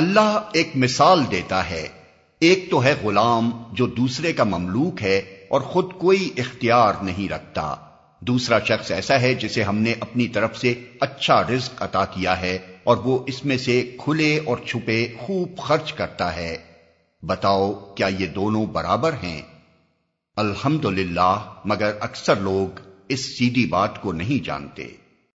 اللہ ایک مثال دیتا ہے۔ ایک تو ہے غلام جو دوسرے کا مملوک ہے اور خود کوئی اختیار نہیں رکھتا۔ دوسرا شخص ایسا ہے جسے ہم نے اپنی طرف سے اچھا رزق عطا کیا ہے اور وہ اس میں سے کھلے اور چھپے خوب خرچ کرتا ہے۔ بتاؤ، کیا یہ دونوں برابر ہیں؟ الحمد مگر اکثر لوگ اس سیدھی بات کو نہیں جانتے۔